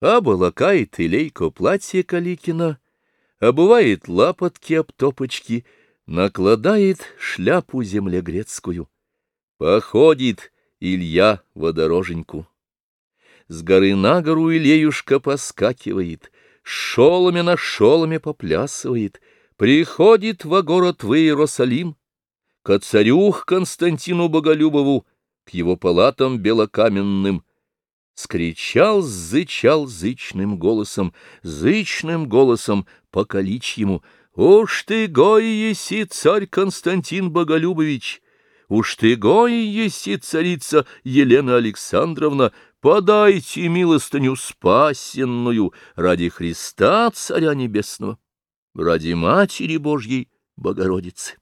Оболакает Илейко платье Каликина, обувает лапотки об топочки, накладает шляпу землегрецкую. Походит Илья водороженьку. С горы на гору Илеюшка поскакивает, шоломе на шоломе поплясывает, приходит во город в Иерусалим, к царю Константину Боголюбову, к его палатам белокаменным, скричал, зычал зычным голосом, зычным голосом по ему, «Уж ты гой еси, царь Константин Боголюбович! Уж ты гой еси, царица Елена Александровна! Подайте милостыню спасенную ради Христа, Царя Небесного, ради Матери Божьей Богородицы!»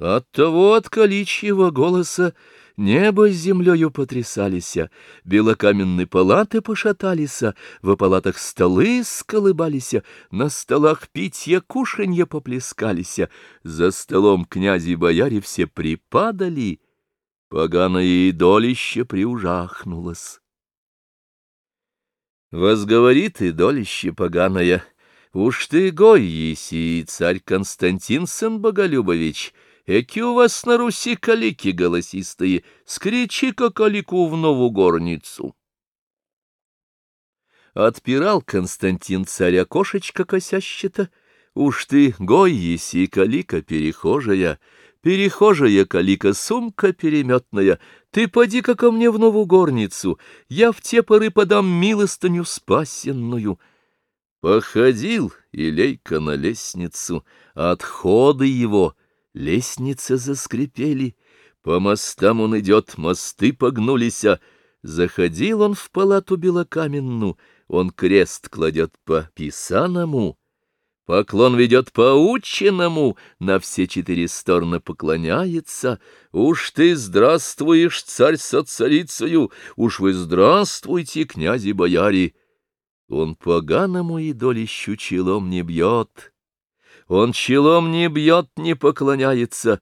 От того от количьего голоса Небо с землею потрясалися, белокаменные палаты пошаталися, в палатах столы сколыбалися, на столах питья кушанья поплескалися, за столом князи и бояре все припадали, поганое идолище приужахнулось. Возговорит идолище поганое, уж ты гой еси, царь Константин сын Боголюбович, — Эки у вас на Руси калики голосистые, скричи-ка калику в новую горницу. Отпирал Константин царя кошечка косяще-то, Уж ты, гой еси, калика перехожая, Перехожая калика, сумка переметная, Ты поди-ка ко мне в новую горницу, Я в те поры подам милостыню спасенную. Походил Илейка на лестницу, Отходы его — Лестницы заскрипели, по мостам он идет, мосты погнулись, а заходил он в палату белокаменную, он крест кладет по писаному, поклон ведет по ученому, на все четыре стороны поклоняется. Уж ты здравствуешь, царь со царицею, уж вы здравствуйте, князи-бояре. Он поганому идолищу челом не бьет, он челом не бьет, не поклоняется,